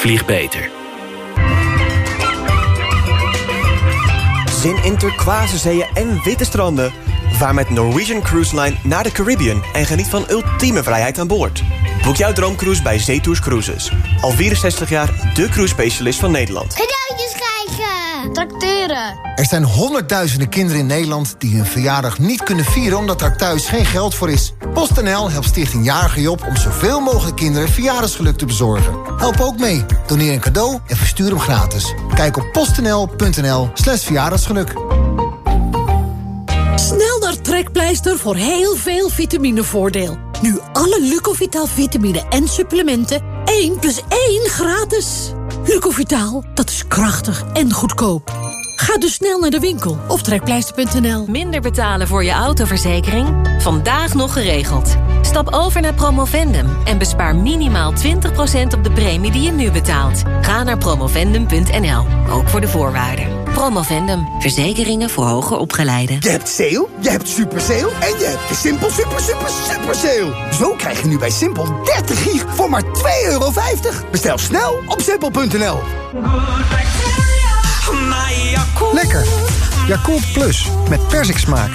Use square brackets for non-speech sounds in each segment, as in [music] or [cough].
Vlieg beter. Zin in turquoise zeeën en witte stranden. Vaar met Norwegian Cruise Line naar de Caribbean... en geniet van ultieme vrijheid aan boord. Boek jouw droomcruise bij Zetours Cruises. Al 64 jaar de cruise specialist van Nederland. Cadeautjes krijgen! Tracteren! Er zijn honderdduizenden kinderen in Nederland die hun verjaardag niet kunnen vieren... omdat er thuis geen geld voor is. PostNL helpt Stichting Jarige Job om zoveel mogelijk kinderen verjaardagsgeluk te bezorgen. Help ook mee. Doneer een cadeau en verstuur hem gratis. Kijk op postnl.nl slash verjaardagsgeluk. Snel naar Trekpleister voor heel veel vitaminevoordeel. Nu alle Lucovital vitamine en supplementen 1 plus 1 gratis. Lucovital, dat is krachtig en goedkoop. Ga dus snel naar de winkel of trekpleister.nl. Minder betalen voor je autoverzekering? Vandaag nog geregeld. Stap over naar Promovendum en bespaar minimaal 20% op de premie die je nu betaalt. Ga naar promovendum.nl, ook voor de voorwaarden. Promovendum, verzekeringen voor hoger opgeleiden. Je hebt sale, je hebt super sale en je hebt de Simpel super super super sale. Zo krijg je nu bij Simpel 30 gig voor maar 2,50 euro. Bestel snel op simpel.nl. Lekker. Yakult Plus met persiksmaak.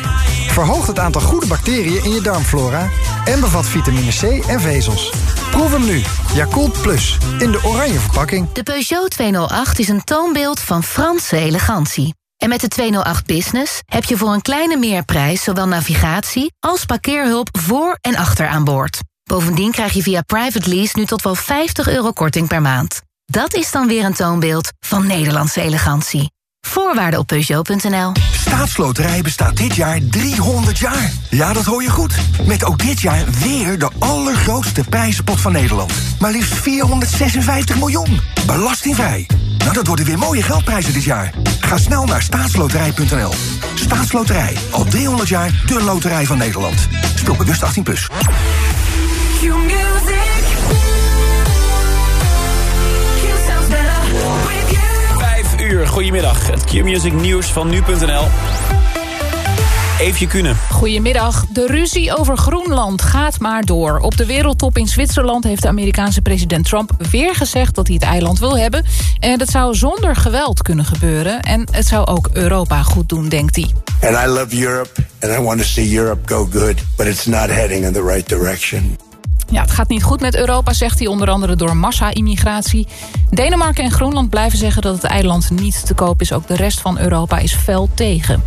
Verhoogt het aantal goede bacteriën in je darmflora... en bevat vitamine C en vezels. Proef hem nu. Yakult Plus. In de oranje verpakking. De Peugeot 208 is een toonbeeld van Franse elegantie. En met de 208 Business heb je voor een kleine meerprijs... zowel navigatie als parkeerhulp voor en achter aan boord. Bovendien krijg je via private lease nu tot wel 50 euro korting per maand. Dat is dan weer een toonbeeld van Nederlandse elegantie. Voorwaarden op Peugeot.nl. Staatsloterij bestaat dit jaar 300 jaar. Ja, dat hoor je goed. Met ook dit jaar weer de allergrootste prijzenpot van Nederland. Maar liefst 456 miljoen. Belastingvrij. Nou, dat worden weer mooie geldprijzen dit jaar. Ga snel naar staatsloterij.nl. Staatsloterij. Al 300 jaar de loterij van Nederland. Speel bewust 18+. Plus. Uur, goedemiddag. Het Q-Music nieuws van nu.nl. Eefje Kunen. Goedemiddag. De ruzie over Groenland gaat maar door. Op de wereldtop in Zwitserland heeft de Amerikaanse president Trump weer gezegd dat hij het eiland wil hebben. En dat zou zonder geweld kunnen gebeuren. En het zou ook Europa goed doen, denkt hij. And I love Europe and I want to see Europe go good, but it's not heading in the right direction. Ja, het gaat niet goed met Europa, zegt hij onder andere door massa-immigratie. Denemarken en Groenland blijven zeggen dat het eiland niet te koop is. Ook de rest van Europa is fel tegen.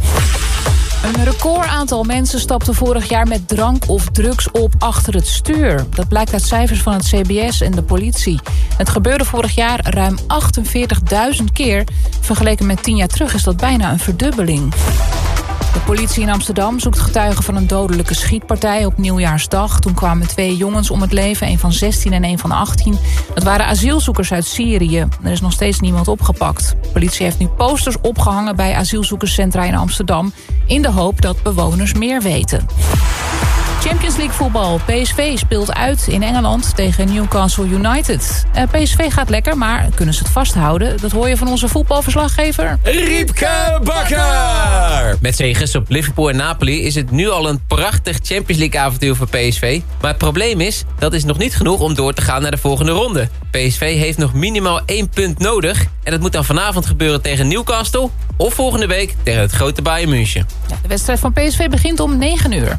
Een recordaantal mensen stapte vorig jaar met drank of drugs op achter het stuur. Dat blijkt uit cijfers van het CBS en de politie. Het gebeurde vorig jaar ruim 48.000 keer. Vergeleken met 10 jaar terug is dat bijna een verdubbeling. De politie in Amsterdam zoekt getuigen van een dodelijke schietpartij op nieuwjaarsdag. Toen kwamen twee jongens om het leven, een van 16 en een van 18. Dat waren asielzoekers uit Syrië. Er is nog steeds niemand opgepakt. De politie heeft nu posters opgehangen bij asielzoekerscentra in Amsterdam... in de hoop dat bewoners meer weten. Champions League voetbal. PSV speelt uit in Engeland tegen Newcastle United. Uh, PSV gaat lekker, maar kunnen ze het vasthouden? Dat hoor je van onze voetbalverslaggever... Riepke Bakker! Met zegens op Liverpool en Napoli is het nu al een prachtig Champions League avontuur voor PSV. Maar het probleem is, dat is nog niet genoeg om door te gaan naar de volgende ronde. PSV heeft nog minimaal één punt nodig. En dat moet dan vanavond gebeuren tegen Newcastle... of volgende week tegen het grote Bayern München. Ja, de wedstrijd van PSV begint om 9 uur.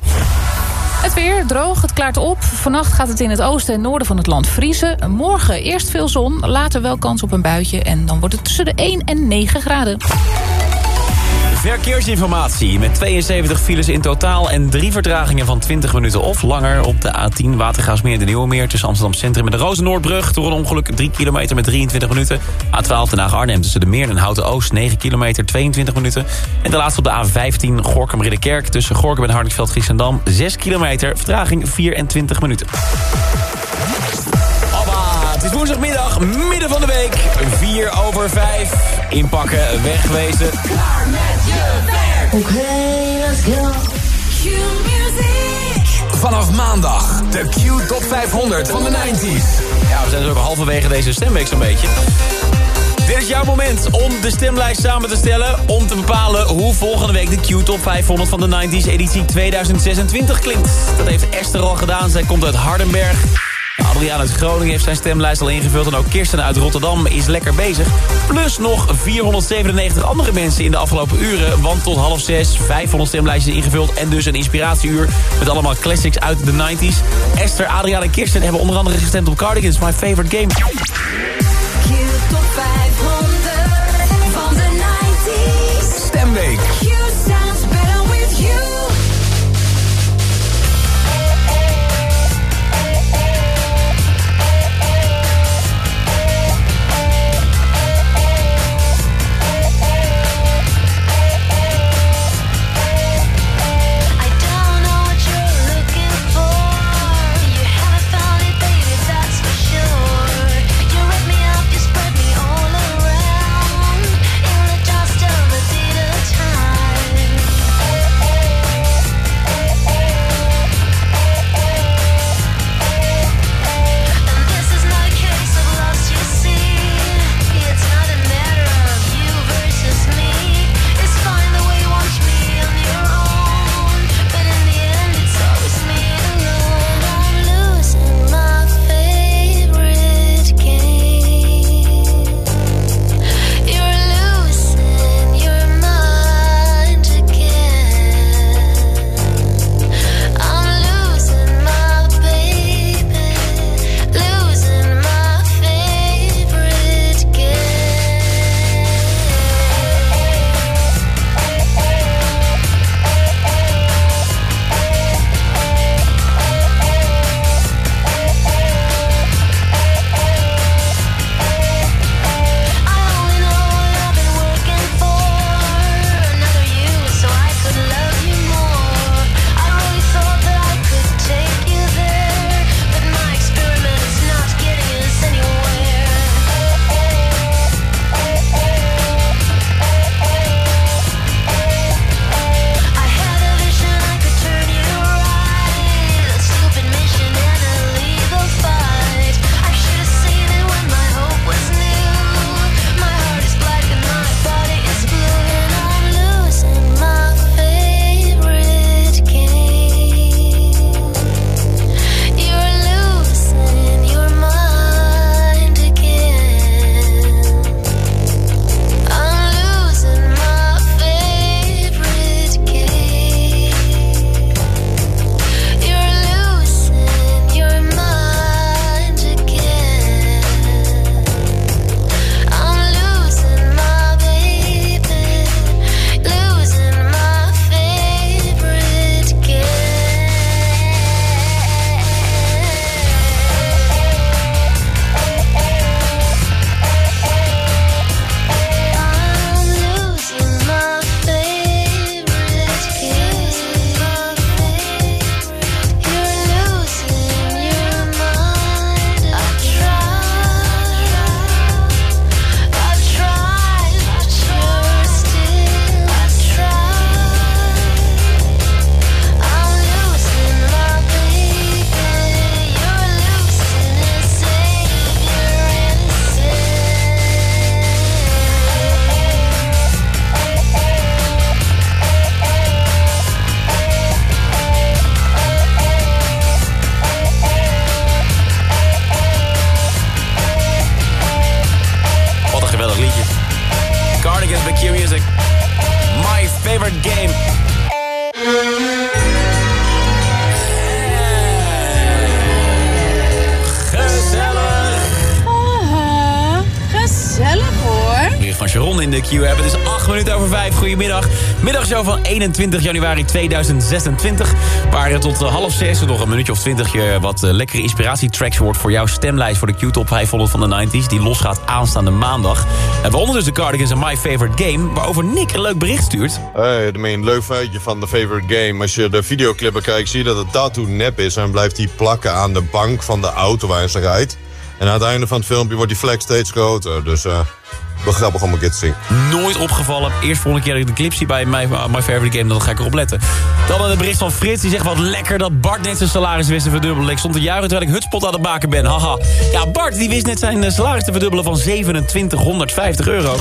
Het weer droog, het klaart op. Vannacht gaat het in het oosten en noorden van het land vriezen. Morgen eerst veel zon, later wel kans op een buitje... en dan wordt het tussen de 1 en 9 graden. Verkeersinformatie met 72 files in totaal... en drie vertragingen van 20 minuten of langer op de A10 Watergaasmeer de Nieuwemeer... tussen Amsterdam Centrum en de Rozennoordbrug. Door een ongeluk 3 kilometer met 23 minuten. A12 Den Haag-Arnhem tussen de Meer en Houten-Oost 9 kilometer 22 minuten. En de laatste op de A15 Gorkum-Ridderkerk tussen Gorkum en Hardingsveld-Giessendam 6 kilometer, vertraging 24 minuten. Het is woensdagmiddag, midden van de week. 4 over 5. Inpakken, wegwezen. Klaar okay, let's go. Q-music. Vanaf maandag de Q Top 500 van de 90s. Ja, we zijn dus ook halverwege deze stemweek zo'n beetje. Dit is jouw moment om de stemlijst samen te stellen... om te bepalen hoe volgende week de Q-top 500 van de 90s editie 2026 klinkt. Dat heeft Esther al gedaan. Zij komt uit Hardenberg. Adriaan uit Groningen heeft zijn stemlijst al ingevuld... en ook Kirsten uit Rotterdam is lekker bezig. Plus nog 497 andere mensen in de afgelopen uren. Want tot half zes 500 stemlijstjes ingevuld... en dus een inspiratieuur met allemaal classics uit de 90s. Esther, Adriaan en Kirsten hebben onder andere gestemd op Cardigans... My Favorite Game. Van 21 januari 2026. Waar tot eh, half 6 nog een minuutje of 20 je wat eh, lekkere inspiratietracks hoort... voor jouw stemlijst voor de Q-top 500 van de 90s. Die losgaat aanstaande maandag. En waaronder dus de Cardigans en My Favorite Game. Waarover Nick een leuk bericht stuurt. Hey, een leuk feitje van de favorite game. Als je de videoclip bekijkt, zie je dat het tattoo nep is... en blijft die plakken aan de bank van de auto waar ze rijdt. En aan het einde van het filmpje wordt die vlek steeds groter. Dus eh wel grappig om een zien. Nooit opgevallen. Eerst volgende keer dat ik de clipsie bij My, My Favorite Game, dan ga ik erop letten. Dan een bericht van Frits, die zegt wat lekker dat Bart net zijn salaris wist te verdubbelen. Ik stond te juichen terwijl ik hutspot aan het maken ben. Haha. Ja, Bart die wist net zijn eh, salaris te verdubbelen van 2750 euro.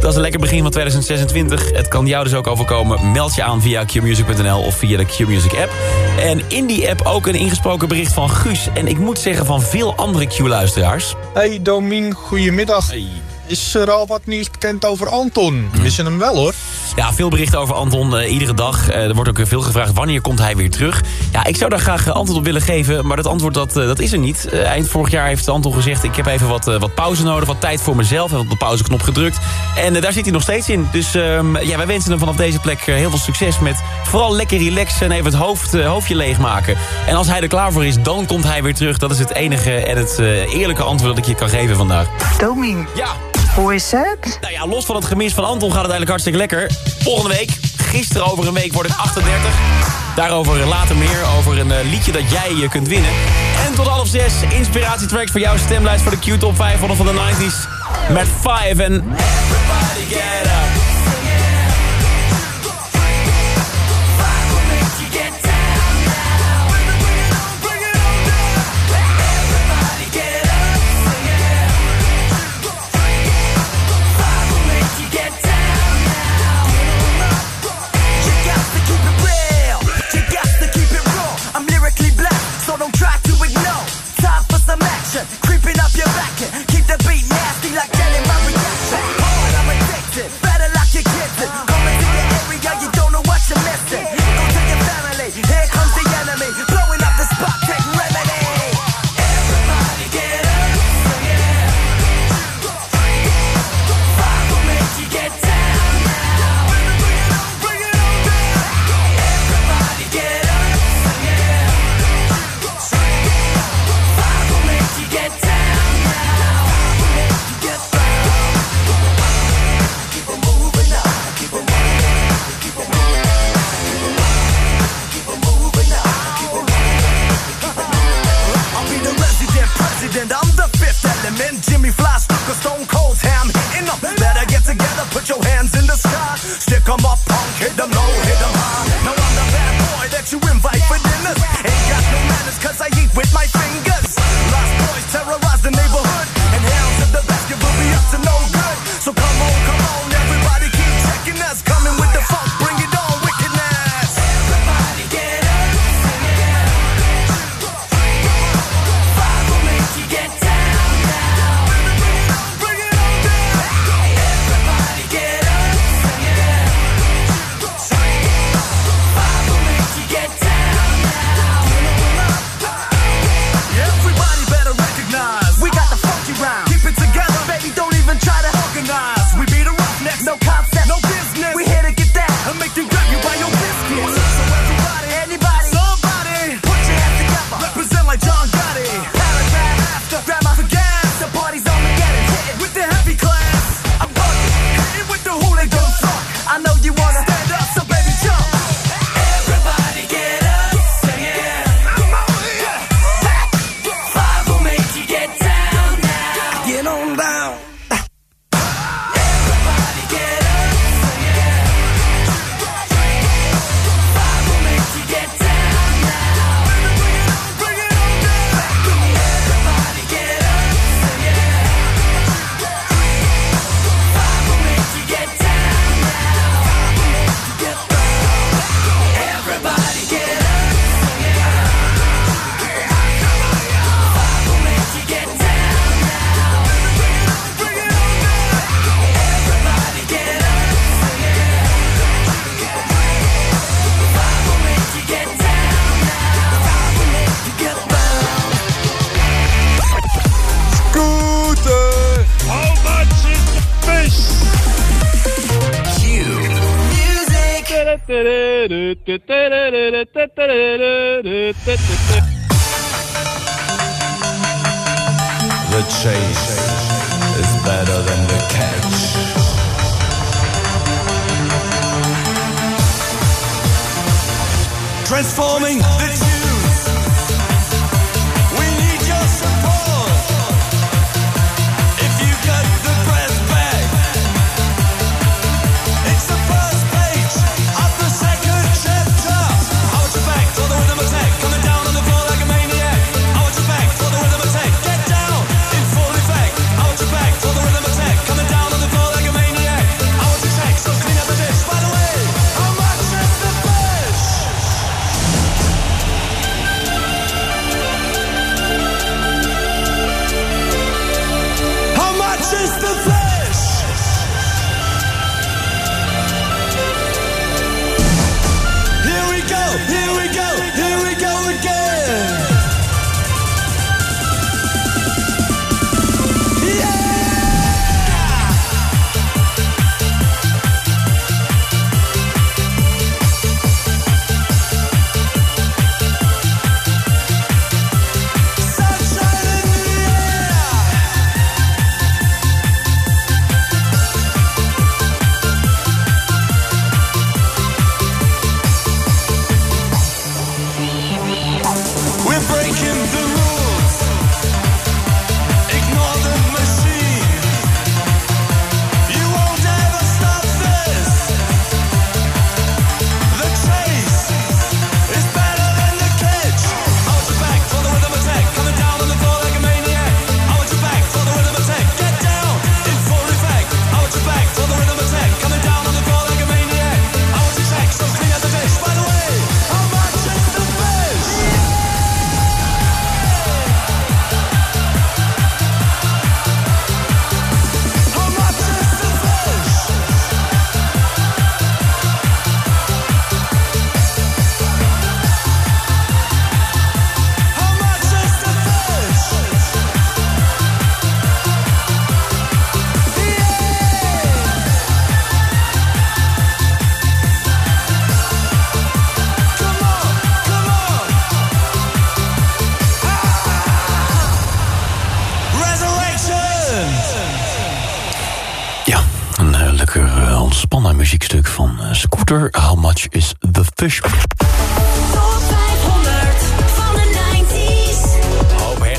Dat is een lekker begin van 2026. Het kan jou dus ook overkomen. Meld je aan via qmusic.nl of via de Qmusic app. En in die app ook een ingesproken bericht van Guus. En ik moet zeggen van veel andere Q-luisteraars. Hey Domien, goedemiddag. Hey. Is er al wat nieuws bekend over Anton? Missen hem wel hoor. Ja, veel berichten over Anton eh, iedere dag. Eh, er wordt ook veel gevraagd wanneer komt hij weer terug. Ja, ik zou daar graag eh, antwoord op willen geven, maar dat antwoord dat, dat is er niet. eind vorig jaar heeft Anton gezegd, ik heb even wat, wat pauze nodig, wat tijd voor mezelf. Hij heeft op de pauzeknop gedrukt. En daar zit hij nog steeds in. Dus ehm, ja, wij wensen hem vanaf deze plek heel veel succes met vooral lekker relaxen en even het hoofd, hoofdje leegmaken. En als hij er klaar voor is, dan komt hij weer terug. Dat is het enige en het eerlijke antwoord dat ik je kan geven vandaag. Doming. Ja. Hoe is het? Nou ja, los van het gemis van Anton gaat het eigenlijk hartstikke lekker. Volgende week, gisteren over een week, wordt het 38. Daarover later meer, over een eh, liedje dat jij je kunt winnen. En tot half zes, inspiratietracks voor jouw stemlijst voor de Q-top 500 van de 90s. Met 5 en... Everybody get up.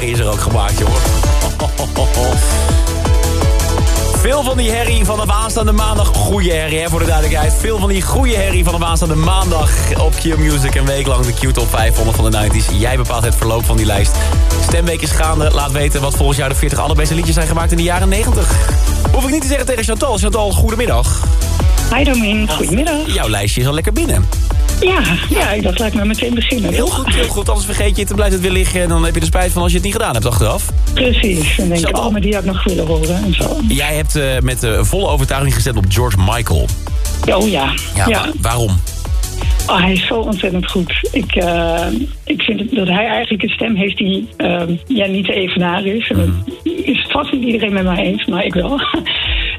Herrie is er ook gemaakt, joh. [laughs] Veel van die herrie van de aanstaande maandag... Goeie herrie, hè, voor de duidelijkheid. Veel van die goede herrie van de aanstaande maandag... op Q-Music een week lang de Q-top 500 van de 90s. Jij bepaalt het verloop van die lijst. Stemweek is gaande. Laat weten wat volgens jou de 40 allerbeste liedjes zijn gemaakt in de jaren 90. Hoef ik niet te zeggen tegen Chantal. Chantal, goedemiddag. Hi Domien, goedemiddag. Jouw lijstje is al lekker binnen. Ja, ja, ik dacht, laat ik maar meteen beginnen. Heel goed, heel goed. Anders vergeet je het, dan blijft het weer liggen... en dan heb je er spijt van als je het niet gedaan hebt achteraf. Precies, en denk ik, oh, maar die had ik nog willen horen en zo. Jij hebt eh, met eh, volle overtuiging gestemd op George Michael. Oh ja, Ja, ja. wa- waarom? Oh, hij is zo ontzettend goed. Ik, eh, ik vind dat hij eigenlijk een stem heeft die ja, niet te evenaren is. En dat is vast niet iedereen met mij eens, maar ik wel.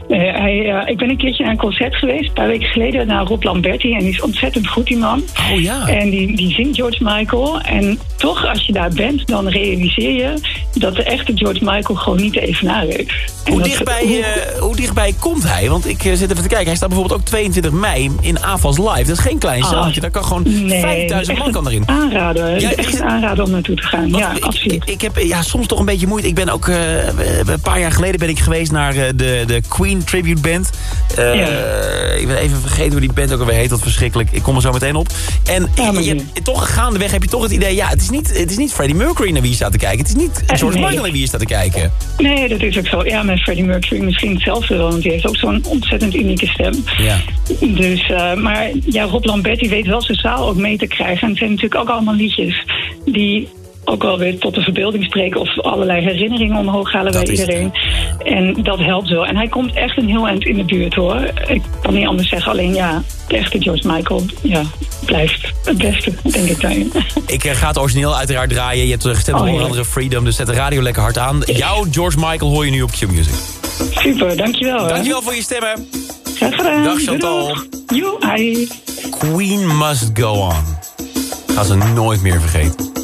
Nee, hij, eh, ik ben een keertje naar een concert geweest, een paar weken geleden, naar Rob Lamberti. En die is ontzettend goed, die man. Oh ja. En die, die zingt George Michael. En toch, als je daar bent, dan realiseer je dat de echte George Michael gewoon niet te evenaren is. Hoe dat- dichtbij, eh, hoe dichtbij komt hij? Want ik eh, zit even te kijken. Hij staat bijvoorbeeld ook 22 mei in AFAS Live. Dat is geen klein Ah. zaaltje. Daar kan gewoon Nee, 5000 man kan erin. een Aanrader. Ja, echt een aanrader om naartoe te gaan. Ja, ik, absoluut. Ik, ik heb ja, soms toch een beetje moeite. Ik ben ook eh, een paar jaar geleden ben ik geweest naar eh, de, de Queen Tribute Band. Eh, Ik ben even vergeten hoe die band ook alweer heet. Dat verschrikkelijk. Ik kom er zo meteen op. En je toch gaandeweg heb je toch het idee... Ja, het is, niet, het is niet Freddie Mercury naar wie je staat te kijken. Het is niet George nee. Michael naar wie je staat te kijken. Nee, dat is ook zo. Ja, met Freddie Mercury misschien hetzelfde wel. Want die heeft ook zo'n ontzettend unieke stem. Ja. Dus, eh, maar ja, Rob Lamberti weet wel zijn zaal ook mee te krijgen. En het zijn natuurlijk ook allemaal liedjes die ook wel weer tot de verbeelding spreken... of allerlei herinneringen omhoog halen bij iedereen. En dat helpt wel. En hij komt echt een heel eind in de buurt, hoor. Ik kan niet anders zeggen. Alleen ja, de echte George Michael ja, blijft het beste, denk ik daarin. [laughs] Ik eh, ga het origineel uiteraard draaien. Je hebt eh, gestemd Oh, onder andere Freedom. Dus zet de radio lekker hard aan. Jouw George Michael hoor je nu op Q-Music. Super, dankjewel. hè. Dankjewel voor je stemmen. Graag gedaan. Dag Chantal. Hi. Queen Must Go On. Ga ze nooit meer vergeten.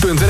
qmusic.nl.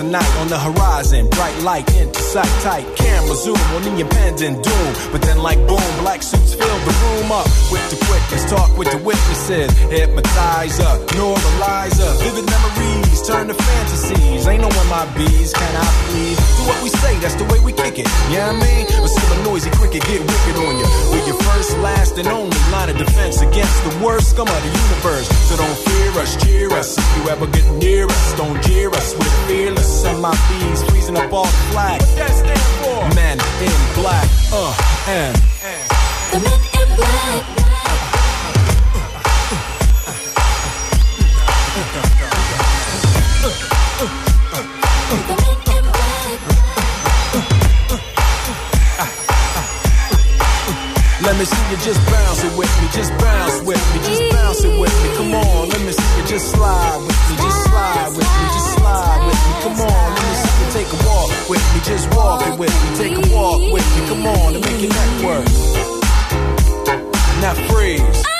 Of night on the horizon, bright light into sight tight. Camera zoom on the impending doom, but then like boom, black suits fill the room up with the quickness. Talk with the witnesses, hypnotizer, normalizer, vivid memories turn to fantasies. Ain't no one my bees, can I please? Do what we say, that's the way we kick it. Yeah, you know I mean, see a noisy cricket get wicked on you. We're your first, last, and only line of defense against the worst scum of the universe. So don't fear us, cheer us. If you ever get near us, don't jeer us. We're fearless. And my bees freezing up all flag. What that stand for? Men in black. Uh, and. The men in black. Let me see you just bounce it with me, just bounce with me, just bounce it with me. Come on, let me see you just slide with me, just slide with me, just slide with me. Come on, let me see you take a walk with me, just walk it with me, take a walk with me. Come on, and make your neck work. Now freeze.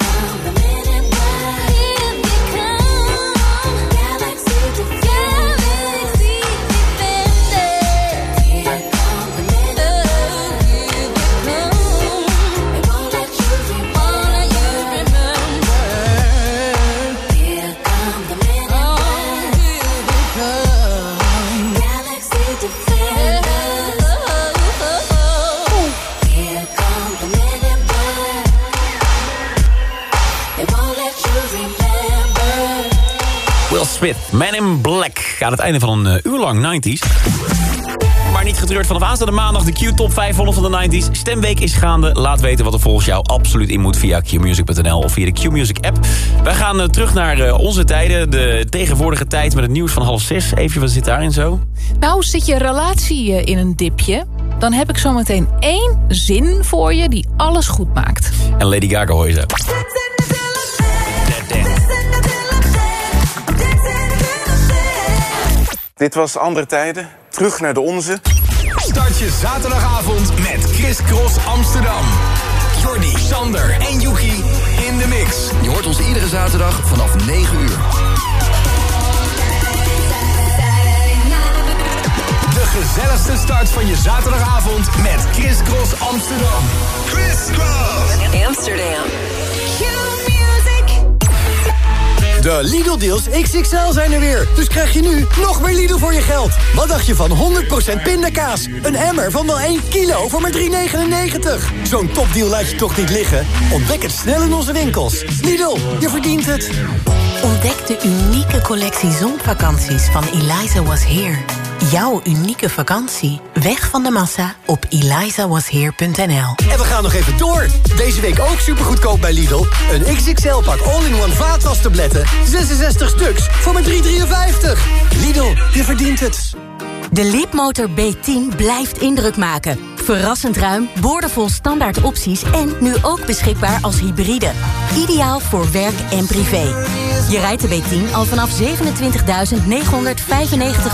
Smith, Man in Black. Aan het einde van een eh, uur lang 90s. Maar niet getreurd vanaf aanstaande maandag de Q-top 500 van de 90s. Stemweek is gaande. Laat weten wat er volgens jou absoluut in moet via qmusic.nl of via de Q-Music app. Wij gaan eh, terug naar eh, onze tijden. De tegenwoordige tijd met het nieuws van half zes. Even, wat zit daarin zo? Nou, zit je relatie in een dipje... dan heb ik zometeen één zin voor je die alles goed maakt. En Lady Gaga hoor je zo. Dit was Andere Tijden. Terug naar de onze. Start je zaterdagavond met Chris Cross Amsterdam. Jordi, Sander en Yuki in de mix. Je hoort ons iedere zaterdag vanaf 9 uur. De gezelligste start van je zaterdagavond met Chris Cross Amsterdam. Chris Cross Amsterdam. De Lidl-deals XXL zijn er weer. Dus krijg je nu nog meer Lidl voor je geld. Wat dacht je van 100% pindakaas? Een emmer van wel 1 kilo voor maar 3,99. Zo'n topdeal laat je toch niet liggen? Ontdek het snel in onze winkels. Lidl, je verdient het. Ontdek de unieke collectie zonvakanties van Eliza Was Here. Jouw unieke vakantie. Weg van de massa op elizawasheer.nl En we gaan nog even door. Deze week ook supergoedkoop bij Lidl. Een XXL-pak all-in-one vaatwastabletten. 66 stuks voor maar 3,53. Lidl, je verdient het. De Leapmotor B10 blijft indruk maken. Verrassend ruim, boordevol standaard opties... en nu ook beschikbaar als hybride. Ideaal voor werk en privé. Je rijdt de B10 al vanaf 27.995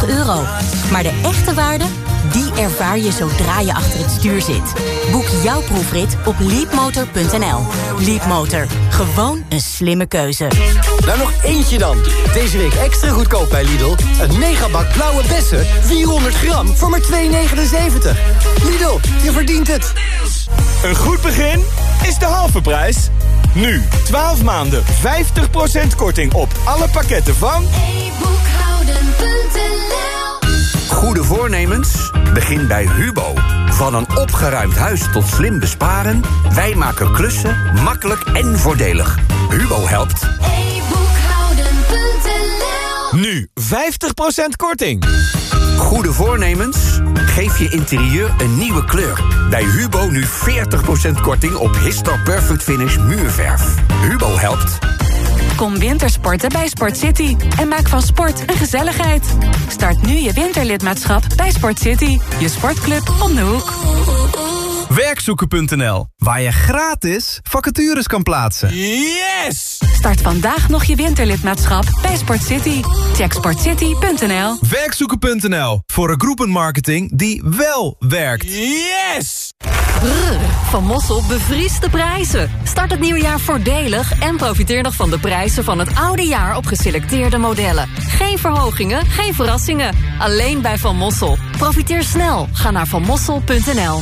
euro. Maar de echte waarde, die ervaar je zodra je achter het stuur zit. Boek jouw proefrit op leapmotor.nl. Leapmotor, gewoon een slimme keuze. Nou, nog eentje dan. Deze week extra goedkoop bij Lidl. Een megabak blauwe bessen, 400 gram, voor maar 2,79. Lidl, je verdient het. Een goed begin is de halve prijs. Nu, 12 maanden, 50% korting op alle pakketten van... Goede voornemens? Begin bij Hubo. Van een opgeruimd huis tot slim besparen... wij maken klussen makkelijk en voordelig. Hubo helpt. Nu 50% korting. Goede voornemens? Geef je interieur een nieuwe kleur. Bij Hubo nu 40% korting op Histor Perfect Finish muurverf. Hubo helpt. Kom wintersporten bij Sport City en maak van sport een gezelligheid. Start nu je winterlidmaatschap bij Sport City, je sportclub om de hoek. Werkzoeken.nl, waar je gratis vacatures kan plaatsen. Yes! Start vandaag nog je winterlidmaatschap bij Sport City. Check sportcity.nl. Werkzoeken.nl, voor een groepenmarketing die wel werkt. Yes! Brrr, van Mossel bevriest de prijzen. Start het nieuwe jaar voordelig en profiteer nog van de prijzen van het oude jaar op geselecteerde modellen. Geen verhogingen, geen verrassingen. Alleen bij Van Mossel. Profiteer snel. Ga naar vanmossel.nl.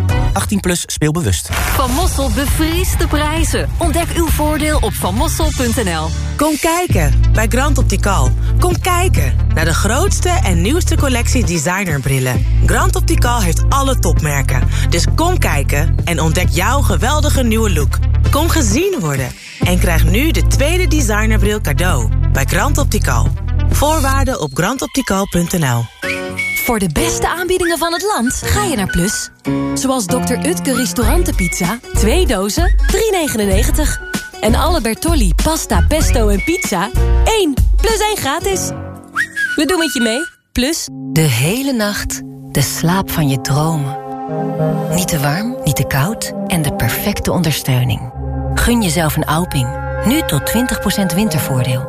18 plus speelbewust. Van Mossel bevriest de prijzen. Ontdek uw voordeel op vanmossel.nl. Kom kijken bij Grand Optical. Kom kijken naar de grootste en nieuwste collectie designerbrillen. Grand Optical heeft alle topmerken. Dus kom kijken en ontdek jouw geweldige nieuwe look. Kom gezien worden en krijg nu de tweede designerbril cadeau bij Grand Optical. Voorwaarden op grandoptical.nl. Voor de beste aanbiedingen van het land ga je naar Plus. Zoals Dr. Utke restaurantenpizza. Twee dozen, 3,99. En alle Bertolli pasta, pesto en pizza. 1 plus 1 gratis. We doen het je mee. Plus. De hele nacht de slaap van je dromen. Niet te warm, niet te koud en de perfecte ondersteuning. Gun jezelf een Alping. Nu tot 20% wintervoordeel.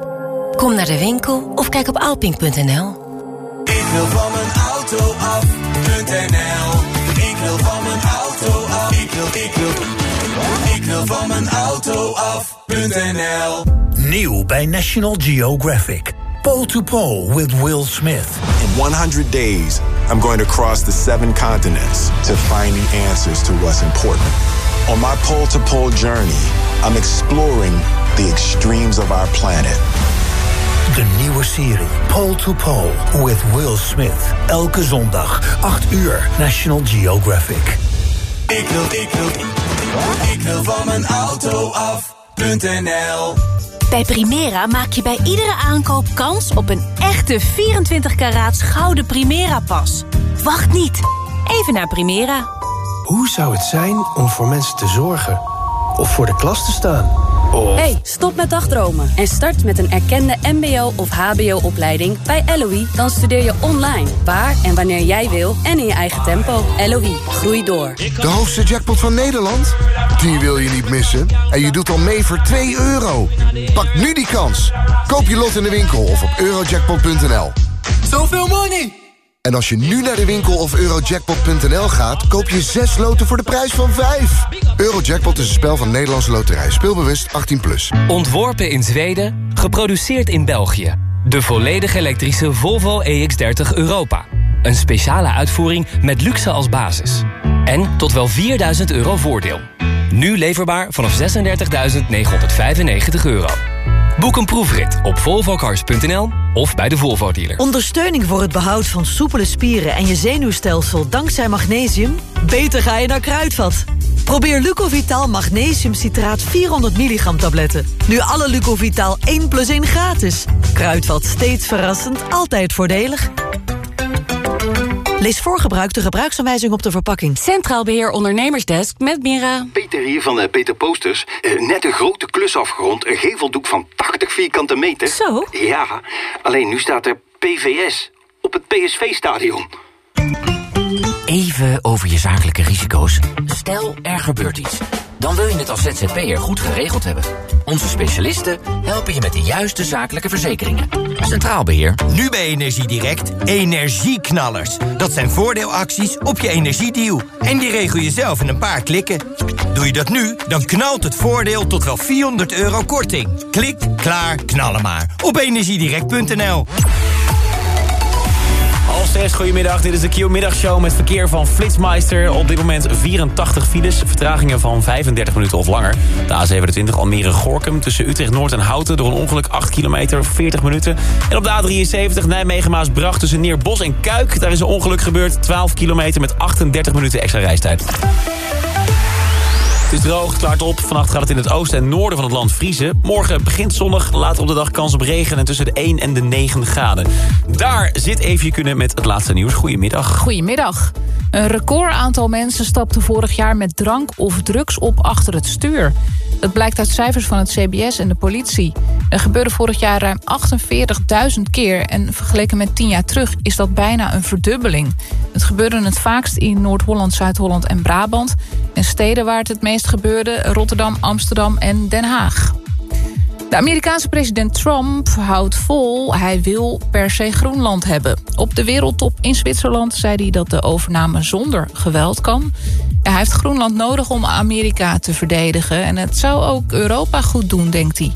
Kom naar de winkel of kijk op alping.nl. Ik wil van mijn auto af.nl Ik wil van mijn auto af. Ik wil, ik wil, ik wil van mijn auto af.nl Nieuw bij National Geographic. Pole to Pole with Will Smith. In 100 days, I'm going to cross the seven continents to find the answers to what's important. On my pole to pole journey, I'm exploring the extremes of our planet. De nieuwe serie Pole to Pole with Will Smith. Elke zondag, 8 uur, National Geographic. Ik wil, ik wil, ik wil van mijn auto af.nl Bij Primera maak je bij iedere aankoop kans op een echte 24 karaats gouden Primera-pas. Wacht niet. Even naar Primera. Hoe zou het zijn om voor mensen te zorgen? Of voor de klas te staan? Of... Hey, stop met dagdromen en start met een erkende mbo- of hbo-opleiding bij LOE. Dan studeer je online, waar en wanneer jij wil en in je eigen tempo. LOE, groei door. De hoogste jackpot van Nederland? Die wil je niet missen. En je doet al mee voor 2 euro. Pak nu die kans. Koop je lot in de winkel of op eurojackpot.nl. Zoveel money! En als je nu naar de winkel of eurojackpot.nl gaat... koop je 6 loten voor de prijs van 5. Eurojackpot is een spel van Nederlandse Loterij. Speelbewust 18+. Plus. Ontworpen in Zweden, geproduceerd in België. De volledig elektrische Volvo EX30 Europa. Een speciale uitvoering met luxe als basis. En tot wel 4000 euro voordeel. Nu leverbaar vanaf 36.995 euro. Boek een proefrit op volvocars.nl of bij de Volvo dealer. Ondersteuning voor het behoud van soepele spieren en je zenuwstelsel dankzij magnesium? Beter ga je naar Kruidvat. Probeer Lucovital Magnesium Citraat 400 milligram tabletten. Nu alle Lucovital 1 plus 1 gratis. Kruidvat steeds verrassend, altijd voordelig. Lees voor gebruik de gebruiksaanwijzing op de verpakking. Centraal Beheer Ondernemersdesk met Mira. Peter hier van uh, Peter Posters. Uh, net een grote klus afgerond. Een geveldoek van 80 vierkante meter. Zo? Ja, alleen nu staat er PVS op het PSV-stadion. Even over je zakelijke risico's. Stel, er gebeurt iets. Dan wil je het als ZZP'er goed geregeld hebben. Onze specialisten helpen je met de juiste zakelijke verzekeringen. Centraal Beheer. Nu bij Energiedirect energieknallers. Dat zijn voordeelacties op je energiedeal. En die regel je zelf in een paar klikken. Doe je dat nu, dan knalt het voordeel tot wel 400 euro korting. Klik, klaar, knallen maar. Op energiedirect.nl Half zes, goedemiddag. Dit is de Q-middagshow met verkeer van Flitsmeister. Op dit moment 84 files, vertragingen van 35 minuten of langer. De A27 Almere-Gorkum tussen Utrecht-Noord en Houten... door een ongeluk 8 kilometer, 40 minuten. En op de A73 Nijmegen-Maasbracht tussen Neerbos en Kuik... daar is een ongeluk gebeurd, 12 kilometer met 38 minuten extra reistijd. Het is droog, klaart op. Vannacht gaat het in het oosten en noorden van het land vriezen. Morgen begint zonnig, later op de dag kans op regen... en tussen de 1 en de 9 graden. Daar zit even kunnen met het laatste nieuws. Goedemiddag. Goedemiddag. Een record aantal mensen stapte vorig jaar met drank of drugs op achter het stuur. Dat blijkt uit cijfers van het CBS en de politie. Er gebeurde vorig jaar ruim 48.000 keer... en vergeleken met 10 jaar terug is dat bijna een verdubbeling. Het gebeurde het vaakst in Noord-Holland, Zuid-Holland en Brabant... en steden waar het het meest gebeurde... Rotterdam, Amsterdam en Den Haag. De Amerikaanse president Trump houdt vol, hij wil per se Groenland hebben. Op de wereldtop in Zwitserland zei hij dat de overname zonder geweld kan. Hij heeft Groenland nodig om Amerika te verdedigen. En het zou ook Europa goed doen, denkt hij.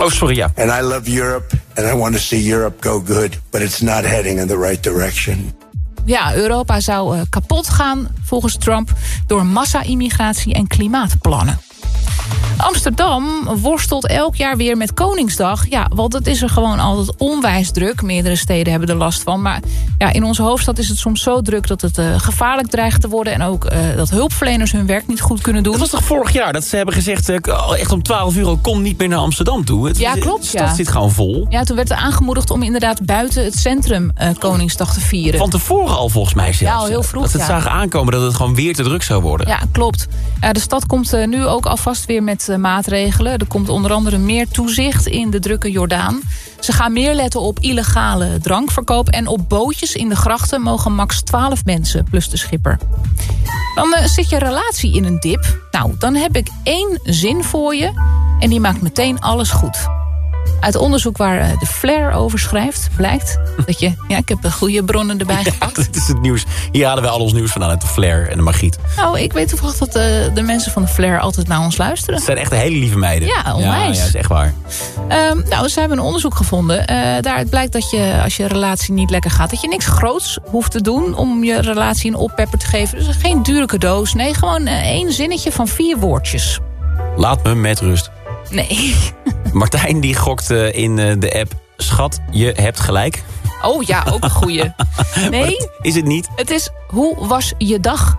Oh, sorry, ja. And I love Europe and I want to see Europe go good, but it's not heading in the right direction. Ja, Europa zou uh, kapot gaan, volgens Trump, door massa-immigratie en klimaatplannen. Amsterdam worstelt elk jaar weer met Koningsdag. Ja, want het is er gewoon altijd onwijs druk. Meerdere steden hebben er last van. Maar ja, in onze hoofdstad is het soms zo druk dat het uh, gevaarlijk dreigt te worden. En ook uh, dat hulpverleners hun werk niet goed kunnen doen. Dat was toch vorig jaar dat ze hebben gezegd... Uh, echt om 12 uur, kom niet meer naar Amsterdam toe. Het, ja, klopt. De stad ja. zit gewoon vol. Ja, toen werd er aangemoedigd om inderdaad buiten het centrum Koningsdag te vieren. Van tevoren al volgens mij zelfs. Ja, al heel vroeg, Dat ze het ja. zagen aankomen dat het gewoon weer te druk zou worden. Ja, klopt. de stad komt nu ook alvast weer met maatregelen. Er komt onder andere meer toezicht in de drukke Jordaan. Ze gaan meer letten op illegale drankverkoop. En op bootjes in de grachten mogen max 12 mensen, plus de schipper. Dan uh, zit je relatie in een dip. Nou, dan heb ik één zin voor je. En die maakt meteen alles goed. Uit onderzoek waar uh, de Flair over schrijft, blijkt dat je... Ja, ik heb de goede bronnen erbij [laughs] gepakt. Ja, dit is het nieuws. Hier halen wij al ons nieuws vandaan uit de Flair en de Margriet. Nou, ik weet toevallig dat uh, de mensen van de Flair altijd naar ons luisteren. Het zijn echt hele lieve meiden. Ja, onwijs. Ja, ja is echt waar. Um, nou, ze hebben een onderzoek gevonden. Uh, daaruit blijkt dat je, als je relatie niet lekker gaat... dat je niks groots hoeft te doen om je relatie een oppepper te geven. Dus geen dure cadeaus. Nee, gewoon één zinnetje van vier woordjes. Laat me met rust. Nee. [laughs] Martijn die gokt uh, in uh, de app... Schat, je hebt gelijk. Oh ja, ook een goeie. [laughs] Nee. is het niet? Het is, hoe was je dag?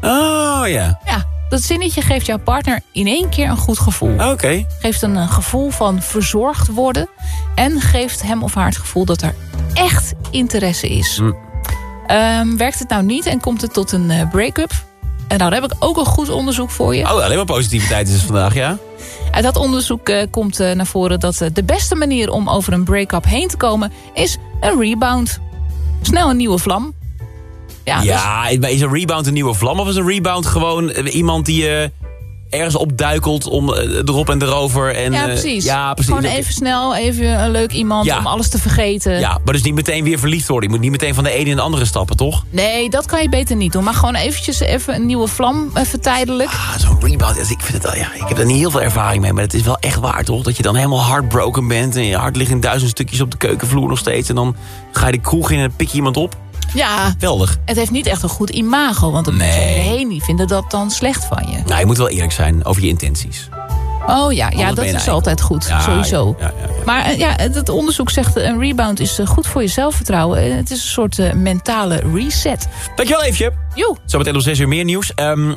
Oh ja. Ja, dat zinnetje geeft jouw partner in één keer een goed gevoel. Oké. Okay. Geeft een, een gevoel van verzorgd worden. En geeft hem of haar het gevoel dat er echt interesse is. Hm. Um, werkt het nou niet en komt het tot een break-up? En nou, daar heb ik ook een goed onderzoek voor je. Oh, alleen maar positiviteit is het vandaag, ja? Uit dat onderzoek uh, komt uh, naar voren dat uh, de beste manier om over een break-up heen te komen... is een rebound. Snel een nieuwe vlam. Ja, ja dus... is een rebound een nieuwe vlam of is een rebound gewoon iemand die je ergens opduikelt om erop en erover. En, ja, precies. ja, precies. Gewoon even snel, even een leuk iemand ja. om alles te vergeten. Ja, maar dus niet meteen weer verliefd worden. Je moet niet meteen van de ene in de andere stappen, toch? Nee, dat kan je beter niet doen. Maar gewoon eventjes even een nieuwe vlam, even tijdelijk. Ah, zo'n rebound. Dus ik, vind het, ja, ik heb er niet heel veel ervaring mee, maar het is wel echt waar, toch? Dat je dan helemaal heartbroken bent en je hart ligt in duizend stukjes op de keukenvloer nog steeds. En dan ga je de kroeg in en pik je iemand op. Ja, Veldig. het heeft niet echt een goed imago. Want de nee. heen die vinden dat dan slecht van je. Nou, je moet wel eerlijk zijn over je intenties. Oh ja, ja dat is eikel. altijd goed, Ja, sowieso. ja, ja, Maar eh, ja, het onderzoek zegt een rebound is eh, goed voor je zelfvertrouwen. Eh, Het is een soort mentale reset. Dankjewel, Eefje. Jo. Zometeen om 6 uur meer nieuws. Ehm, eh,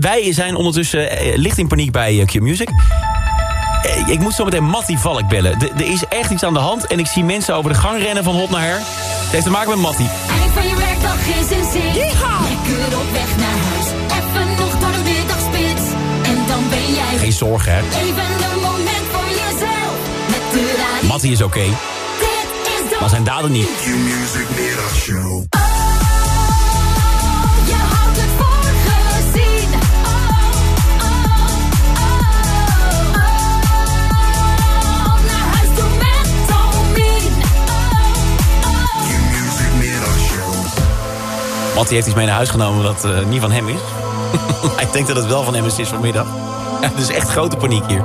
wij zijn ondertussen licht in paniek bij Q-Music. Ik moet zometeen Mattie Valk bellen. Er is echt iets aan de hand en ik zie mensen over de gang rennen van hot naar her. Het heeft te maken met Mattie. Eind van je werkdag is in zicht. Lekker op weg naar huis. Even nog door de middagspits. En dan ben jij Geen zorgen, hè. even een moment voor jezelf. Met de radio. Mattie is oké, Dit is de maar zijn daden niet. Mattie heeft iets mee naar huis genomen dat eh, niet van hem is. [laughs] Hij denkt dat het wel van hem is, vanmiddag. [laughs] Het is echt grote paniek hier.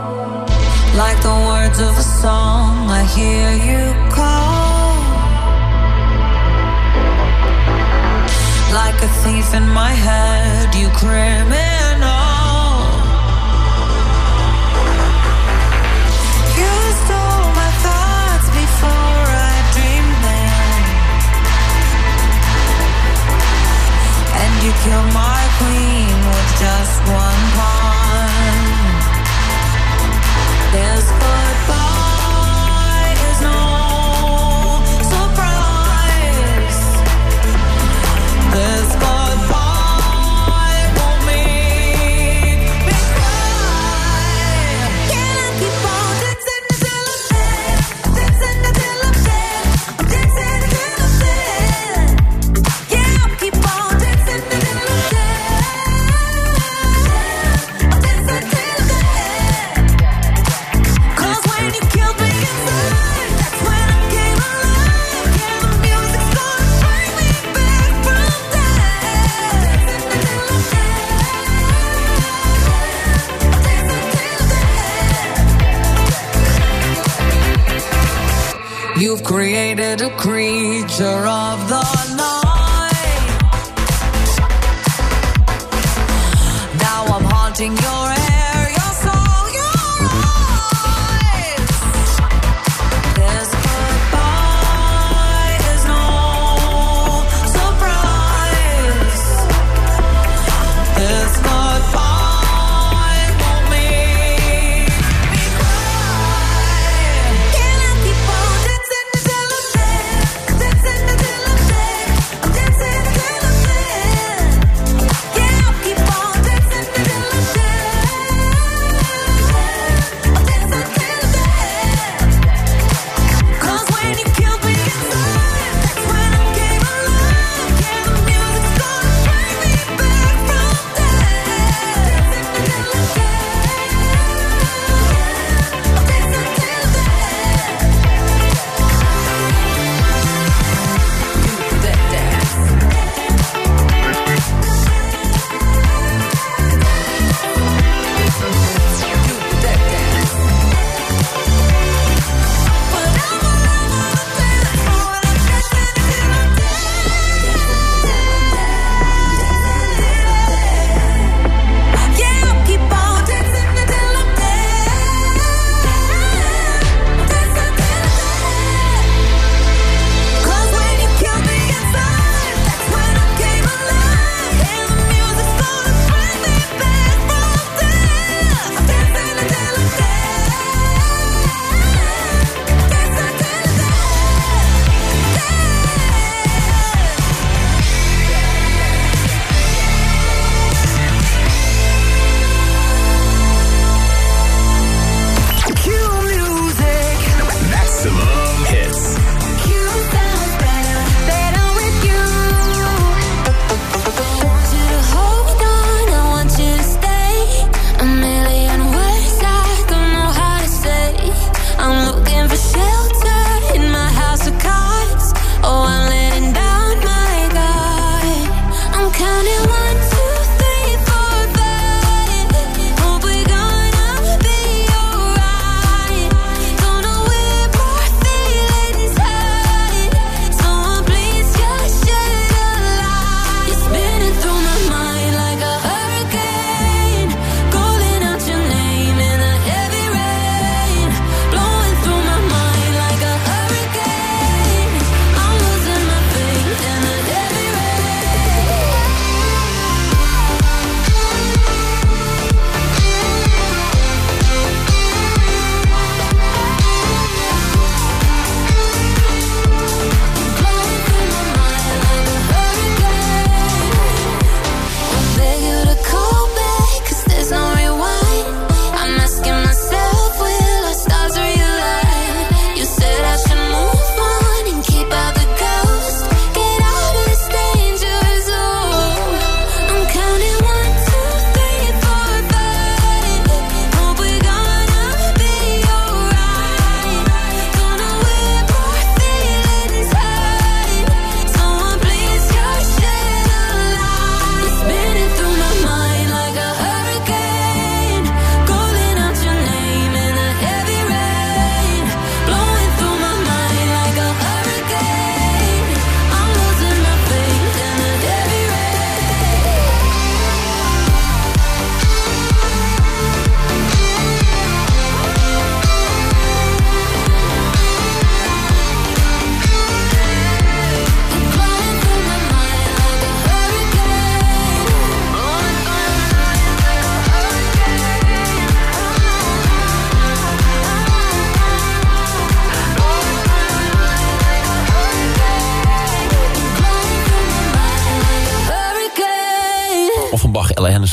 Like the words of a song, I hear you call. Like a thief in my head, you criminal. You killed my queen with just one pawn.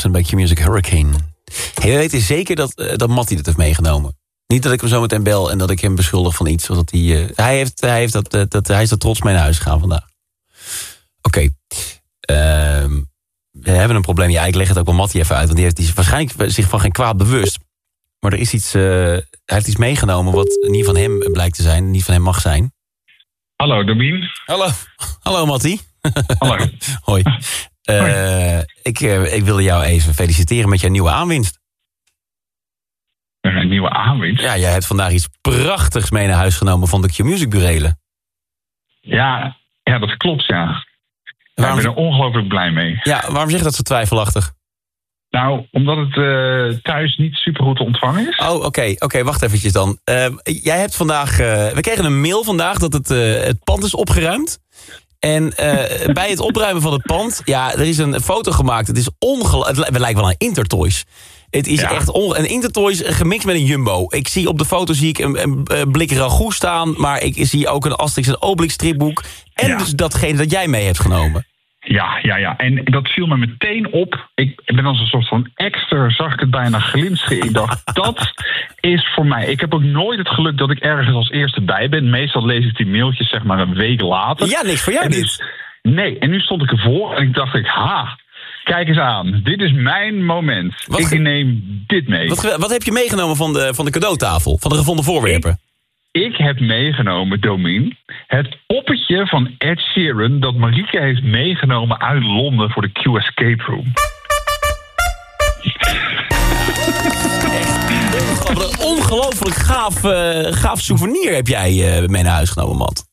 Henderson bij Q-Music Hurricane. Hey, we weten zeker dat, eh, dat Matty dat heeft meegenomen. Niet dat ik hem zo meteen bel en dat ik hem beschuldig van iets. Zodat hij, eh, hij, heeft, hij, heeft dat, eh, dat, hij is er trots mee naar huis gegaan vandaag. Oké. Ehm, we hebben een probleem. Ja, ik leg het ook wel Matty even uit. Want die heeft die waarschijnlijk zich van geen kwaad bewust. Maar er is iets, hij heeft iets meegenomen wat niet van hem blijkt te zijn. Niet van hem mag zijn. Hallo, Domien. Hallo. Hallo, Matty. Hallo. [laughs] Hoi. Eh, ik, eh, ik wilde jou even feliciteren met jouw nieuwe aanwinst. Een nieuwe aanwinst? Ja, jij hebt vandaag iets prachtigs mee naar huis genomen van de Q-Music burelen. Ja, ja, dat klopt, ja. Ja, ik ben er ongelooflijk blij mee. Ja, waarom zeg je dat zo twijfelachtig? Nou, omdat het eh, thuis niet super goed te ontvangen is. Oh, oké, oké, wacht eventjes dan. Jij hebt vandaag, we kregen een mail vandaag dat het, het pand is opgeruimd. En eh, bij het opruimen van het pand, ja, er is een foto gemaakt. Het is ongelooflijk, het li- lijkt wel aan Intertoys. Het is echt een Intertoys gemixt met een Jumbo. Ik zie op de foto zie ik een, een, een blik ragout staan, maar ik zie ook een Asterix en Obelix stripboek. En dus datgene dat jij mee hebt genomen. Ja, ja, ja. En dat viel me meteen op. Ik ben als een soort van extra, zag ik het bijna glinsteren. Ik dacht, [laughs] dat is voor mij. Ik heb ook nooit het geluk dat ik ergens als eerste bij ben. Meestal lees ik die mailtjes zeg maar een week later. Ja, niks voor jou En dus- Nee, en nu stond ik ervoor en ik dacht ik, ha, kijk eens aan. Dit is mijn moment. ik neem dit mee. Wat, wat heb je meegenomen van de, van de cadeautafel, van de gevonden voorwerpen? Ik heb meegenomen, Domien, het poppetje van Ed Sheeran... dat Marieke heeft meegenomen uit Londen voor de Q Escape Room. Wat een ongelooflijk gaaf, eh, gaaf souvenir heb jij eh, mee naar huis genomen, Matt.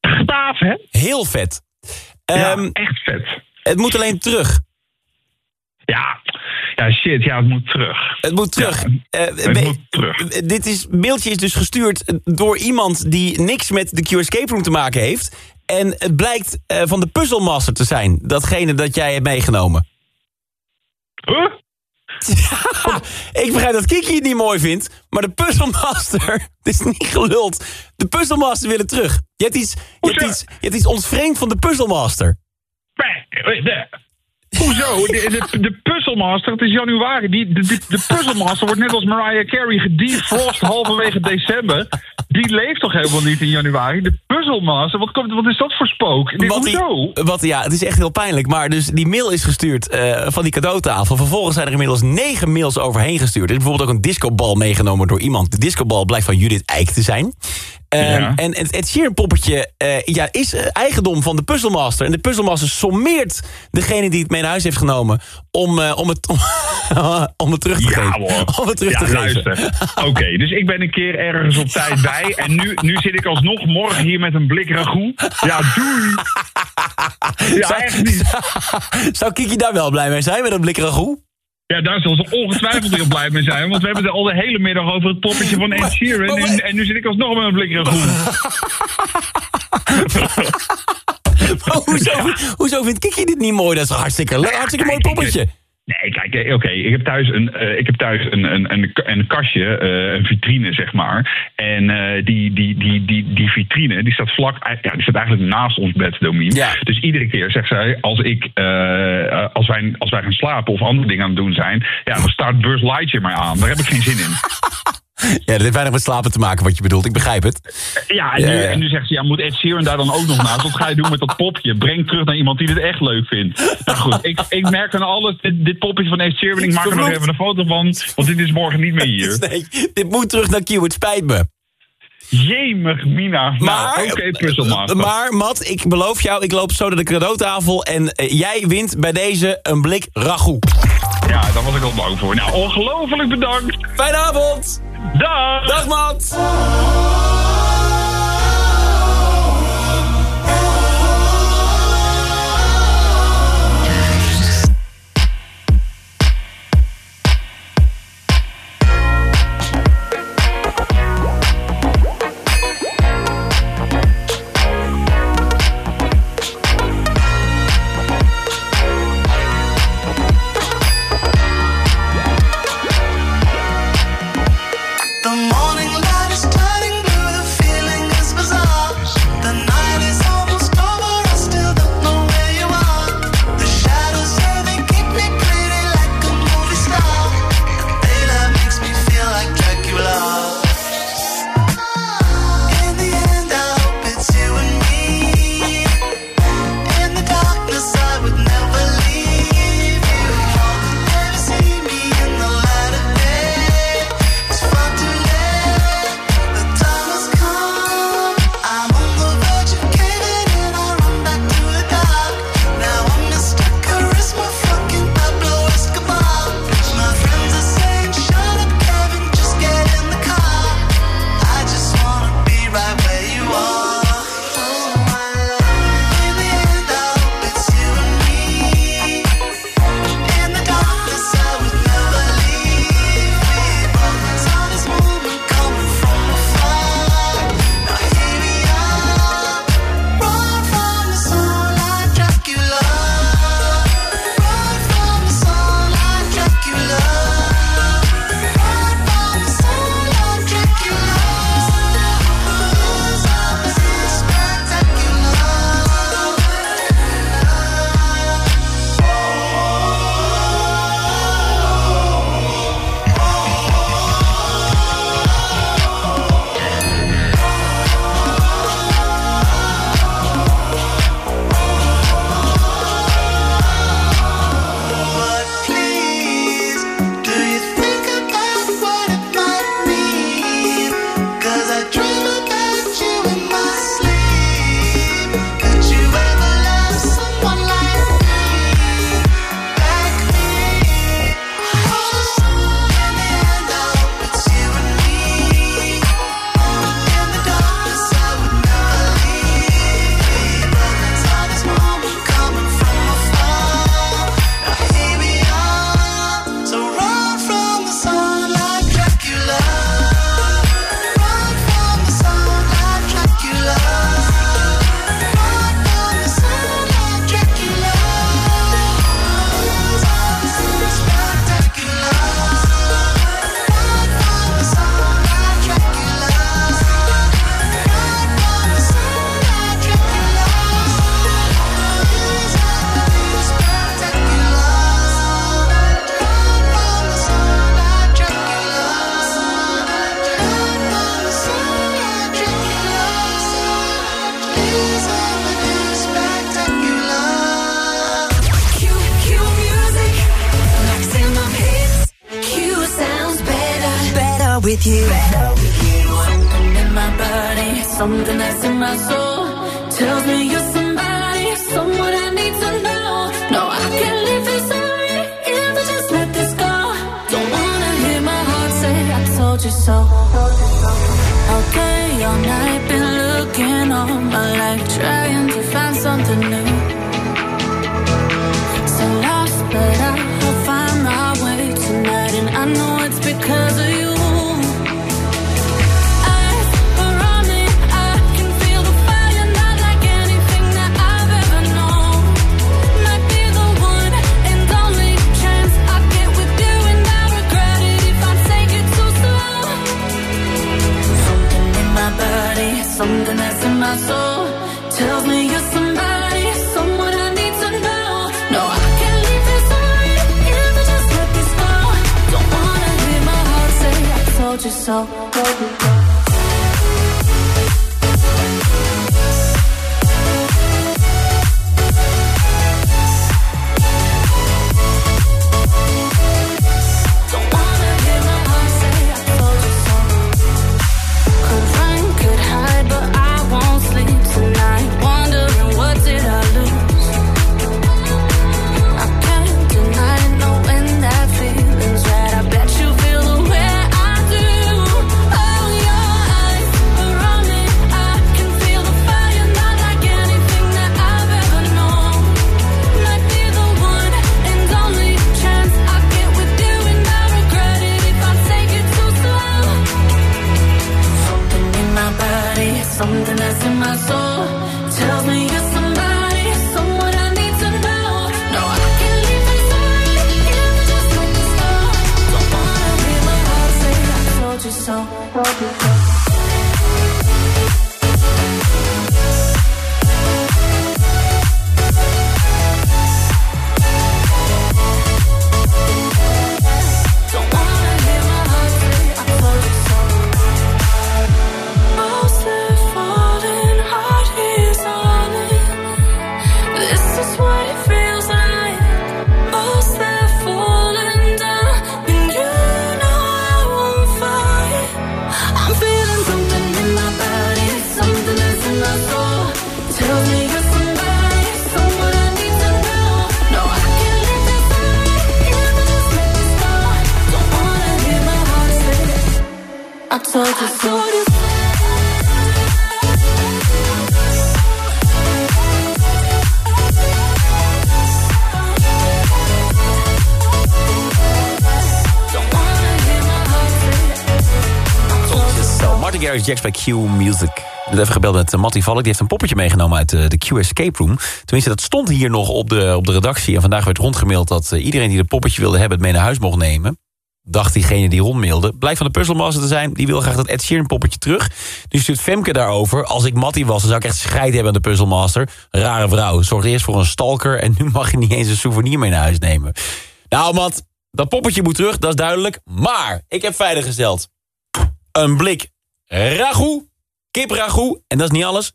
Gaaf, hè? Heel vet. Ja, Ehm, echt vet. Het moet alleen terug. Ja, ja shit, ja, het moet terug. Het moet terug. Eh, het moet terug. Dit is, mailtje is dus gestuurd door iemand die niks met de Q Escape Room te maken heeft. En het blijkt eh, van de Puzzlemaster te zijn. Datgene dat jij hebt meegenomen. Huh? Ja, ik begrijp dat Kiki het niet mooi vindt. Maar de Puzzlemaster, [laughs] het is niet geluld. De Puzzlemaster willen terug. Je hebt iets, je hebt iets, je hebt iets ontvreemd van de Puzzlemaster. Hoezo? De, de, Puzzlemaster, het is januari. Die, de, de, de Puzzlemaster wordt net als Mariah Carey gedefrost halverwege december. Die leeft toch helemaal niet in januari? De Puzzlemaster, wat, komt, wat is dat voor spook? Wat die- wat, ja, het is echt heel pijnlijk. Maar dus die mail is gestuurd eh, van die cadeautafel. Vervolgens zijn er inmiddels negen mails overheen gestuurd. Er is bijvoorbeeld ook een discobal meegenomen door iemand. De discobal blijkt van Judith Eijk te zijn. Ehm, Ja. En het, het Sheeran poppetje eh, ja, is eh, eigendom van de Puzzlemaster. En de Puzzlemaster sommeert degene die het mee naar huis heeft genomen... om, om, het, om, [laughs] om het terug te Ja, geven. hoor. Om het terug ja, te geven. Oké, dus ik ben een keer ergens op [laughs] tijd bij. En nu, nu zit ik alsnog morgen hier met een blik ragout. Ja, doei. [laughs] Ja, Zou- echt niet. [laughs] Zou Kiki daar wel blij mee zijn met een blik ragout? Ja, daar zal ze ongetwijfeld heel blij mee zijn. Want we hebben het al de hele middag over het poppetje van Ed Sheeran. En, en nu zit ik alsnog met een blik ragout. [laughs] Maar hoezo, hoezo vindt Kiki dit niet mooi? Dat is een hartstikke, hartstikke mooi poppetje. Eh, oké, ik heb thuis een, eh, ik heb thuis een, een, een, een kastje, eh, een vitrine, zeg maar. En die, die, die, die, die vitrine, die staat vlak, ja, die staat eigenlijk naast ons bed, Domien. Dus iedere keer zegt zij, als, ik, als, wij, als wij gaan slapen of andere dingen aan het doen zijn, ja, dan staat Buzz Lightyear mij aan. Daar heb ik geen zin in. [laughs] [laughs] Ja, dat heeft weinig met slapen te maken wat je bedoelt. Ik begrijp het. Ja, en, nu, ja. en nu zegt ze, ja, moet Ed Sheeran daar dan ook nog naast? Wat ga je doen met dat popje? Breng terug naar iemand die dit echt leuk vindt. Nou goed, ik, ik merk aan alles, dit, dit popje van Ed Sheeran, ik maak er nog even een foto van, want dit is morgen niet meer hier. [laughs] Nee, dit moet terug naar Q, het spijt me. Jemig, Mina. Maar, nou, oké, puzzelmaster. maar Matt, ik beloof jou, ik loop zo naar de cadeautafel... en eh, jij wint bij deze een blik ragout. Ja, daar was ik al bang voor. Nou, ongelooflijk bedankt. Fijne avond. Dag. Dag. Bij Q Music. Ik even gebeld met uh, Mattie Valk. Die heeft een poppetje meegenomen uit eh, de Q Escape Room. Tenminste, dat stond hier nog op de, op de redactie. En vandaag werd rondgemaild dat eh, iedereen die het poppetje wilde hebben... het mee naar huis mocht nemen. Dacht diegene die rondmailde. Blijkt van de puzzelmaster te zijn. Die wil graag dat Ed Sheeran poppetje terug. Nu stuurt Femke daarover. Als ik Mattie was, dan zou ik echt scheid hebben aan de puzzelmaster. Rare vrouw. Zorgt eerst voor een stalker... en nu mag je niet eens een souvenir mee naar huis nemen. Nou, Mat, dat poppetje moet terug, dat is duidelijk. Maar ik heb veiliggesteld een blik ragout, kip ragout. En dat is niet alles.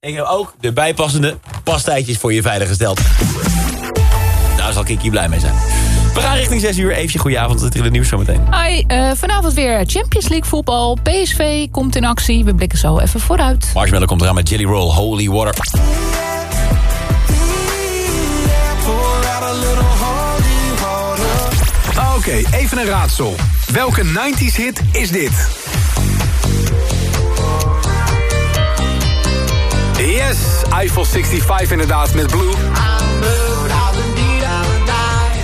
Ik heb ook de bijpassende pastijtjes voor je veiliggesteld. Daar zal Kiki blij mee zijn. We gaan richting 6 uur. Even goeie avond, zit er in het nieuws zometeen. Hi, eh, vanavond weer Champions League voetbal. PSV komt in actie. We blikken zo even vooruit. Marshmallow komt eraan met Jelly Roll Holy Water. Oké, even een raadsel. Welke 90s hit is dit? Yes, Eiffel 65 inderdaad met Blue.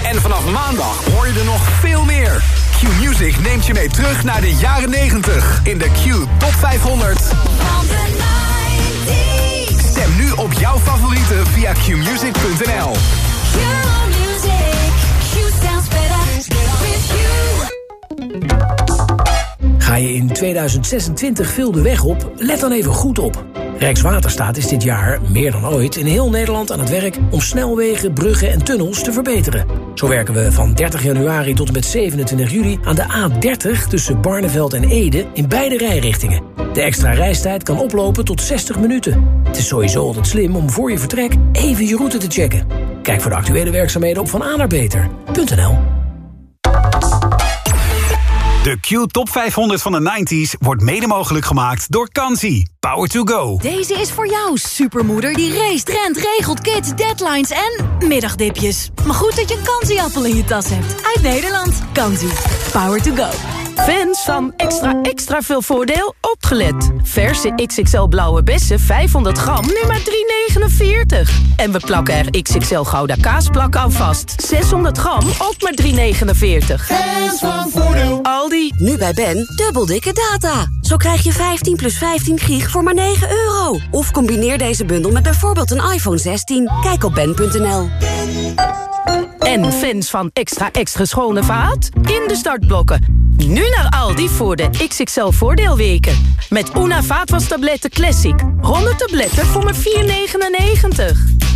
En vanaf maandag hoor je er nog veel meer. Q Music neemt je mee terug naar de jaren 90 in de Q Top 500. Stem nu op jouw favorieten via qmusic.nl. Ga je in 2026 veel de weg op? Let dan even goed op. Rijkswaterstaat is dit jaar, meer dan ooit, in heel Nederland aan het werk... om snelwegen, bruggen en tunnels te verbeteren. Zo werken we van 30 januari tot en met 27 juli... aan de A30 tussen Barneveld en Ede in beide rijrichtingen. De extra reistijd kan oplopen tot 60 minuten. Het is sowieso altijd slim om voor je vertrek even je route te checken. Kijk voor de actuele werkzaamheden op vananaarbeter.nl De Q Top 500 van de 90s wordt mede mogelijk gemaakt door Kansi. Power to go. Deze is voor jou, supermoeder die race, rent, regelt, kids, deadlines en middagdipjes. Maar goed dat je een kansieappel in je tas hebt. Uit Nederland. Kansie. Power to go. Fans van extra extra veel voordeel opgelet. Verse XXL blauwe bessen 500 gram nu maar 3,49. En we plakken er XXL gouda kaasplak aan vast. 600 gram ook maar 3,49. Fans van voordeel. Aldi. Nu bij Ben, dubbel dikke data. Zo krijg je 15 plus 15 gig voor maar 9 euro. Of combineer deze bundel met bijvoorbeeld een iPhone 16. Kijk op ben.nl. En fans van extra extra schone vaat? In de startblokken. Nu naar Aldi voor de XXL voordeelweken. Met Una vaatwastabletten Classic. 100 tabletten voor maar 4,99.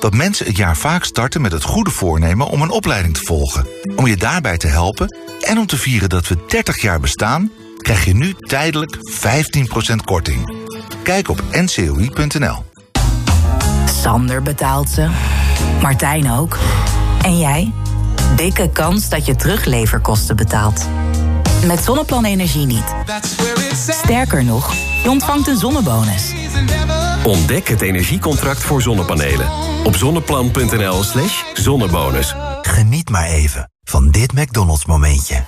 dat mensen het jaar vaak starten met het goede voornemen om een opleiding te volgen. Om je daarbij te helpen en om te vieren dat we 30 jaar bestaan, krijg je nu tijdelijk 15% korting. Kijk op ncoi.nl. Sander betaalt ze. Martijn ook. En jij? Dikke kans dat je terugleverkosten betaalt. Met Zonneplan Energie niet. Sterker nog, je ontvangt een zonnebonus. Ontdek het energiecontract voor zonnepanelen. Op zonneplan.nl slash zonnebonus. Geniet maar even van dit McDonald's momentje.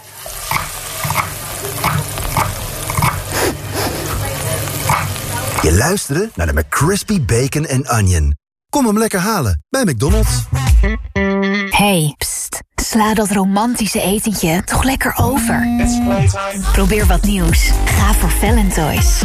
Je luisterde naar de McCrispy Bacon and Onion. Kom hem lekker halen bij McDonald's. Hey, pst, sla dat romantische etentje toch lekker over. Probeer wat nieuws. Ga voor Valentoys.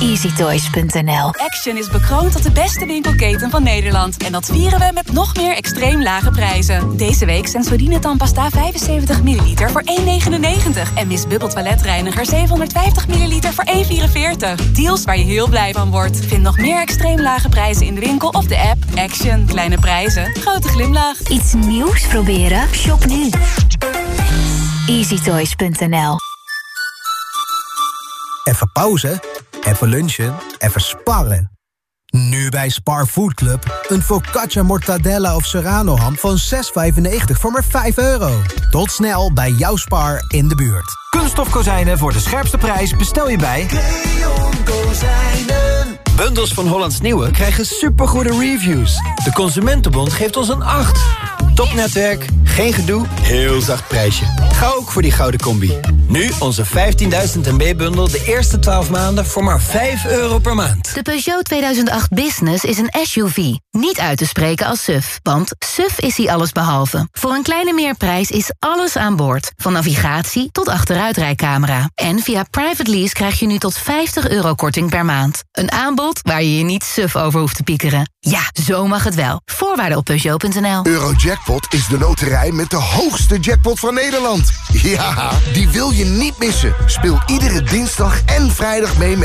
EasyToys.nl Action is bekroond tot de beste winkelketen van Nederland. En dat vieren we met nog meer extreem lage prijzen. Deze week Sensodyne tandpasta 75 ml voor 1,99. En Miss Bubble toiletreiniger 750 ml voor 1,44. Deals waar je heel blij van wordt. Vind nog meer extreem lage prijzen in de winkel of de app. Action. Kleine prijzen. Grote glimlach. Iets nieuws proberen? Shop nu. EasyToys.nl Even pauze, even lunchen, even sparren. Nu bij Spar Food Club. Een focaccia mortadella of serrano ham van 6,95 voor maar 5 euro. Tot snel bij jouw Spar in de buurt. Kunststof kozijnen voor de scherpste prijs bestel je bij... Bundels van Hollands Nieuwe krijgen supergoede reviews. De Consumentenbond geeft ons een 8. Topnetwerk, geen gedoe, heel zacht prijsje. Ga ook voor die gouden combi. Nu onze 15.000 MB-bundel de eerste 12 maanden voor maar 5 euro per maand. De Peugeot 2008 Business is een SUV. Niet uit te spreken als SUV, want SUV is hij allesbehalve. Voor een kleine meerprijs is alles aan boord. Van navigatie tot achteruitrijcamera. En via private lease krijg je nu tot 50 euro korting per maand. Een aanbod waar je je niet suf over hoeft te piekeren. Ja, zo mag het wel. Voorwaarden op Peugeot.nl. Eurojackpot is de loterij met de hoogste jackpot van Nederland. Ja, die wil je niet missen. Speel iedere dinsdag en vrijdag mee met